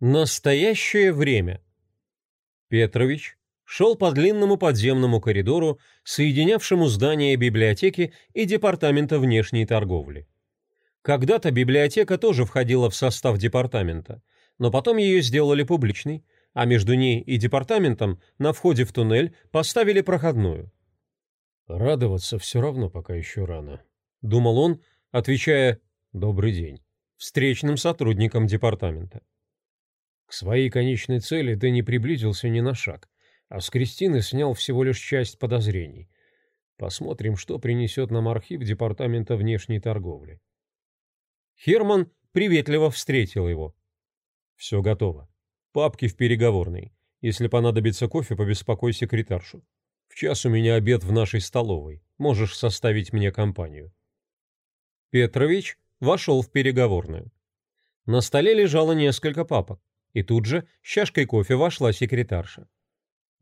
Настоящее время. Петрович шел по длинному подземному коридору, соединявшему здание библиотеки и департамента внешней торговли. Когда-то библиотека тоже входила в состав департамента, но потом ее сделали публичной, а между ней и департаментом на входе в туннель поставили проходную. «Радоваться все равно пока еще рано», — думал он, отвечая «Добрый день» встречным сотрудникам департамента. Своей конечной цели ты не приблизился ни на шаг, а с Кристины снял всего лишь часть подозрений. Посмотрим, что принесет нам архив Департамента внешней торговли. Херман приветливо встретил его. Все готово. Папки в переговорной. Если понадобится кофе, побеспокой секретаршу. В час у меня обед в нашей столовой. Можешь составить мне компанию. Петрович вошел в переговорную. На столе лежало несколько папок. И тут же с чашкой кофе вошла секретарша.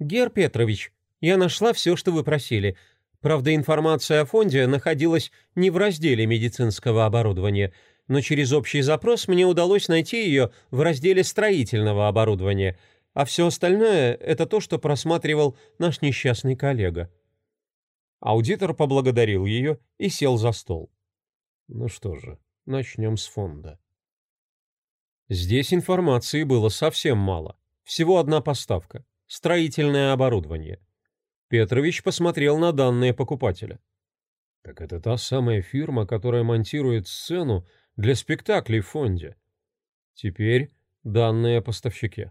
«Гер Петрович, я нашла все, что вы просили. Правда, информация о фонде находилась не в разделе медицинского оборудования, но через общий запрос мне удалось найти ее в разделе строительного оборудования, а все остальное — это то, что просматривал наш несчастный коллега». Аудитор поблагодарил ее и сел за стол. «Ну что же, начнем с фонда». Здесь информации было совсем мало. Всего одна поставка – строительное оборудование. Петрович посмотрел на данные покупателя. Так это та самая фирма, которая монтирует сцену для спектаклей в фонде. Теперь данные о поставщике.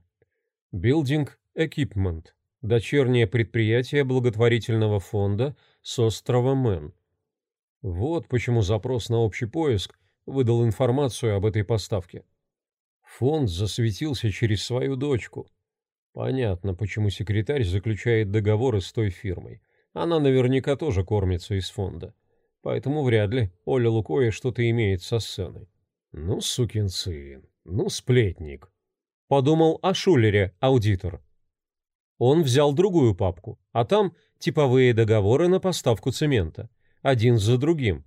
Building Equipment – дочернее предприятие благотворительного фонда с острова Мэн. Вот почему запрос на общий поиск выдал информацию об этой поставке. Фонд засветился через свою дочку. Понятно, почему секретарь заключает договоры с той фирмой. Она наверняка тоже кормится из фонда. Поэтому вряд ли Оля Лукоя что-то имеет со сценой. Ну, сукин сын, ну, сплетник. Подумал о Шулере, аудитор. Он взял другую папку, а там типовые договоры на поставку цемента. Один за другим.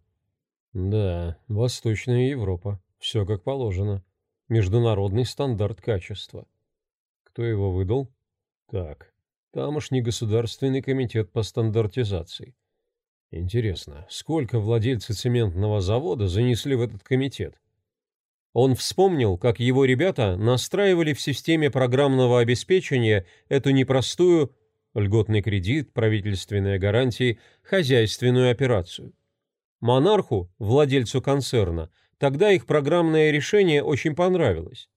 Да, Восточная Европа. Все как положено. Международный стандарт качества. Кто его выдал? Так, тамошний государственный комитет по стандартизации. Интересно, сколько владельцы цементного завода занесли в этот комитет? Он вспомнил, как его ребята настраивали в системе программного обеспечения эту непростую льготный кредит, правительственные гарантии, хозяйственную операцию. Монарху, владельцу концерна, Тогда их программное решение очень понравилось.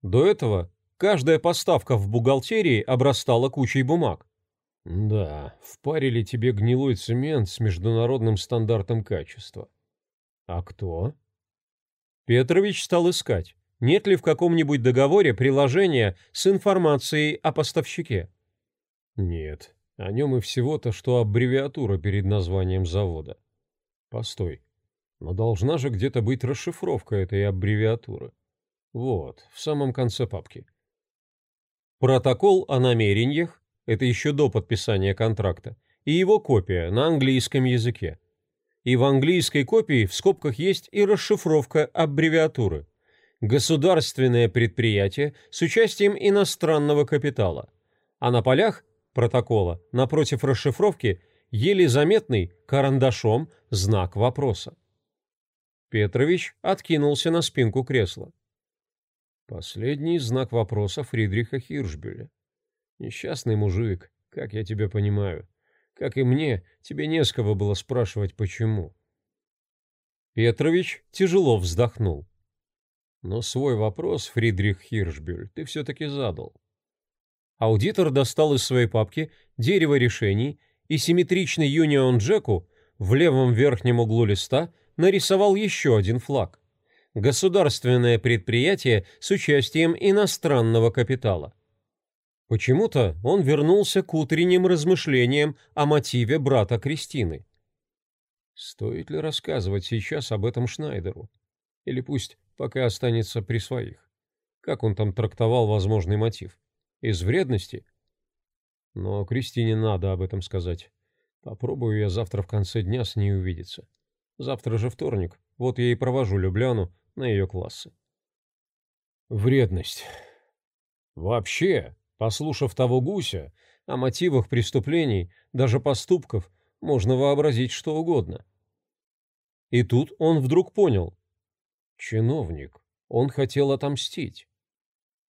До этого каждая поставка в бухгалтерии обрастала кучей бумаг. Да, впарили тебе гнилой цемент с международным стандартом качества. А кто? Петрович стал искать, нет ли в каком-нибудь договоре приложения с информацией о поставщике. Нет, о нем и всего-то, что аббревиатура перед названием завода. Постой, но должна же где-то быть расшифровка этой аббревиатуры. Вот, в самом конце папки. Протокол о намерениях, это еще до подписания контракта, и его копия на английском языке. И в английской копии в скобках есть и расшифровка аббревиатуры. Государственное предприятие с участием иностранного капитала. А на полях протокола напротив расшифровки еле заметный карандашом знак вопроса. Петрович откинулся на спинку кресла. Последний знак вопроса Фридриха Хиршбюля. Несчастный мужик, как я тебя понимаю. Как и мне, тебе не с кого было спрашивать, почему. Петрович тяжело вздохнул. Но свой вопрос, Фридрих Хиршбюль, ты все-таки задал. Аудитор достал из своей папки дерево решений и симметричный Юнион Джеку в левом верхнем углу листа нарисовал еще один флаг. Государственное предприятие с участием иностранного капитала. Почему-то он вернулся к утренним размышлениям о мотиве брата Кристины. Стоит ли рассказывать сейчас об этом Шнайдеру? Или пусть пока останется при своих? Как он там трактовал возможный мотив? Из вредности? Но Кристине надо об этом сказать. Попробую я завтра в конце дня с ней увидеться. Завтра же вторник, вот я и провожу Любляну на ее классы. Вредность. Вообще, послушав того гуся, о мотивах преступлений, даже поступков, можно вообразить что угодно. И тут он вдруг понял. Чиновник, он хотел отомстить.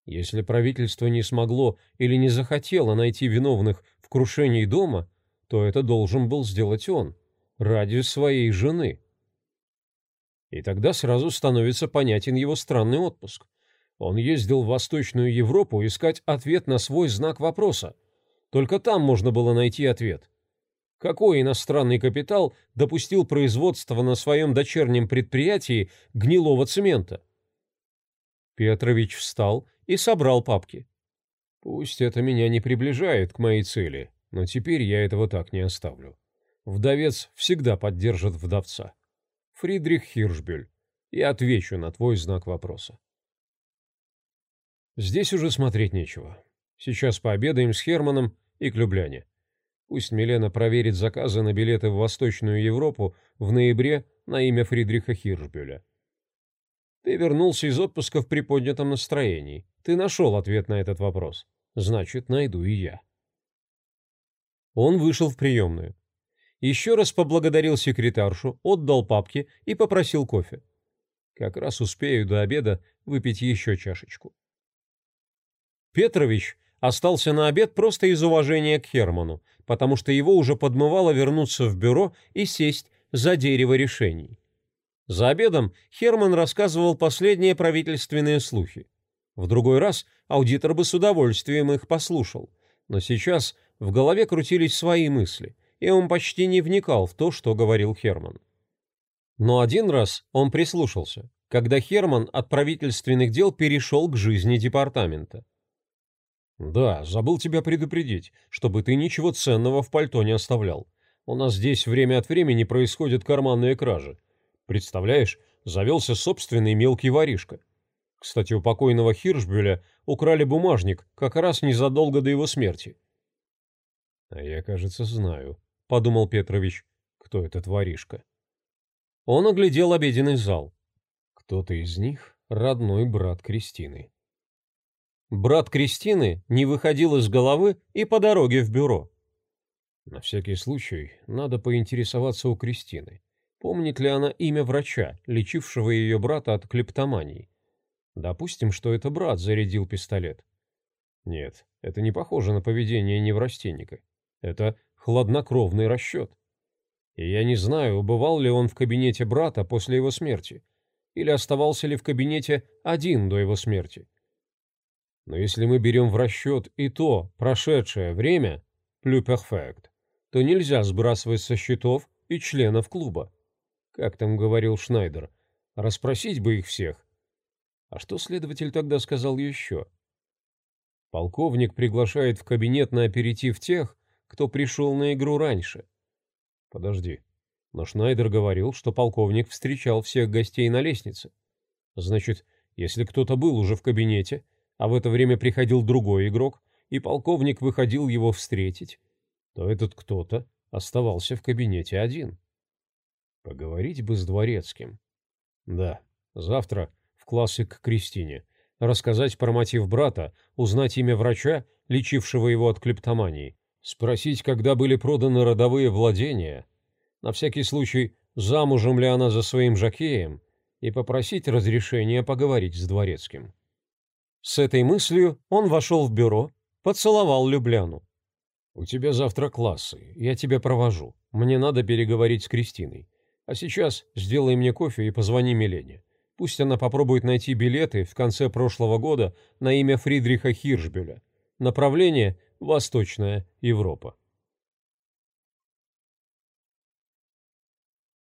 Если правительство не смогло или не захотело найти виновных в крушении дома, то это должен был сделать он, ради своей жены. И тогда сразу становится понятен его странный отпуск. Он ездил в Восточную Европу искать ответ на свой знак вопроса. Только там можно было найти ответ. Какой иностранный капитал допустил производство на своем дочернем предприятии гнилого цемента? Петрович встал и собрал папки. Пусть это меня не приближает к моей цели, но теперь я этого так не оставлю. Вдовец всегда поддержит вдовца. Фридрих Хиршбюль. Я отвечу на твой знак вопроса. Здесь уже смотреть нечего. Сейчас пообедаем с Херманом и к Любляне. Пусть Милена проверит заказы на билеты в Восточную Европу в ноябре на имя Фридриха Хиршбюля. Ты вернулся из отпуска в приподнятом настроении. Ты нашел ответ на этот вопрос. Значит, найду и я. Он вышел в приемную. Еще раз поблагодарил секретаршу, отдал папки и попросил кофе. Как раз успею до обеда выпить еще чашечку. Петрович остался на обед просто из уважения к Херману, потому что его уже подмывало вернуться в бюро и сесть за дерево решений. За обедом Херман рассказывал последние правительственные слухи. В другой раз аудитор бы с удовольствием их послушал, но сейчас в голове крутились свои мысли, и он почти не вникал в то, что говорил Херман. Но один раз он прислушался, когда Херман от правительственных дел перешел к жизни департамента. «Да, забыл тебя предупредить, чтобы ты ничего ценного в пальто не оставлял. У нас здесь время от времени происходят карманные кражи. Представляешь, завелся собственный мелкий воришка. Кстати, у покойного Хиршбюля украли бумажник как раз незадолго до его смерти. «А я, кажется, знаю», — подумал Петрович, — «кто этот воришка». Он оглядел обеденный зал. Кто-то из них — родной брат Кристины. Брат Кристины не выходил из головы и по дороге в бюро. На всякий случай надо поинтересоваться у Кристины, помнит ли она имя врача, лечившего ее брата от клептомании. Допустим, что это брат зарядил пистолет. Нет, это не похоже на поведение неврастенника. Это хладнокровный расчет. И я не знаю, убывал ли он в кабинете брата после его смерти, или оставался ли в кабинете один до его смерти. Но если мы берем в расчет и то прошедшее время, perfect, то нельзя сбрасывать со счетов и членов клуба. Как там говорил Шнайдер, расспросить бы их всех, а что следователь тогда сказал еще? Полковник приглашает в кабинет на аперитив тех, кто пришел на игру раньше. Подожди, но Шнайдер говорил, что полковник встречал всех гостей на лестнице. Значит, если кто-то был уже в кабинете, а в это время приходил другой игрок, и полковник выходил его встретить, то этот кто-то оставался в кабинете один. Поговорить бы с дворецким. Да, завтра в классы к Кристине, рассказать про мотив брата, узнать имя врача, лечившего его от клептомании, спросить, когда были проданы родовые владения, на всякий случай, замужем ли она за своим жакеем, и попросить разрешения поговорить с дворецким. С этой мыслью он вошел в бюро, поцеловал Любляну. «У тебя завтра классы, я тебя провожу. Мне надо переговорить с Кристиной. А сейчас сделай мне кофе и позвони Милене. Пусть она попробует найти билеты в конце прошлого года на имя Фридриха Хиршбюля. Направление – Восточная Европа.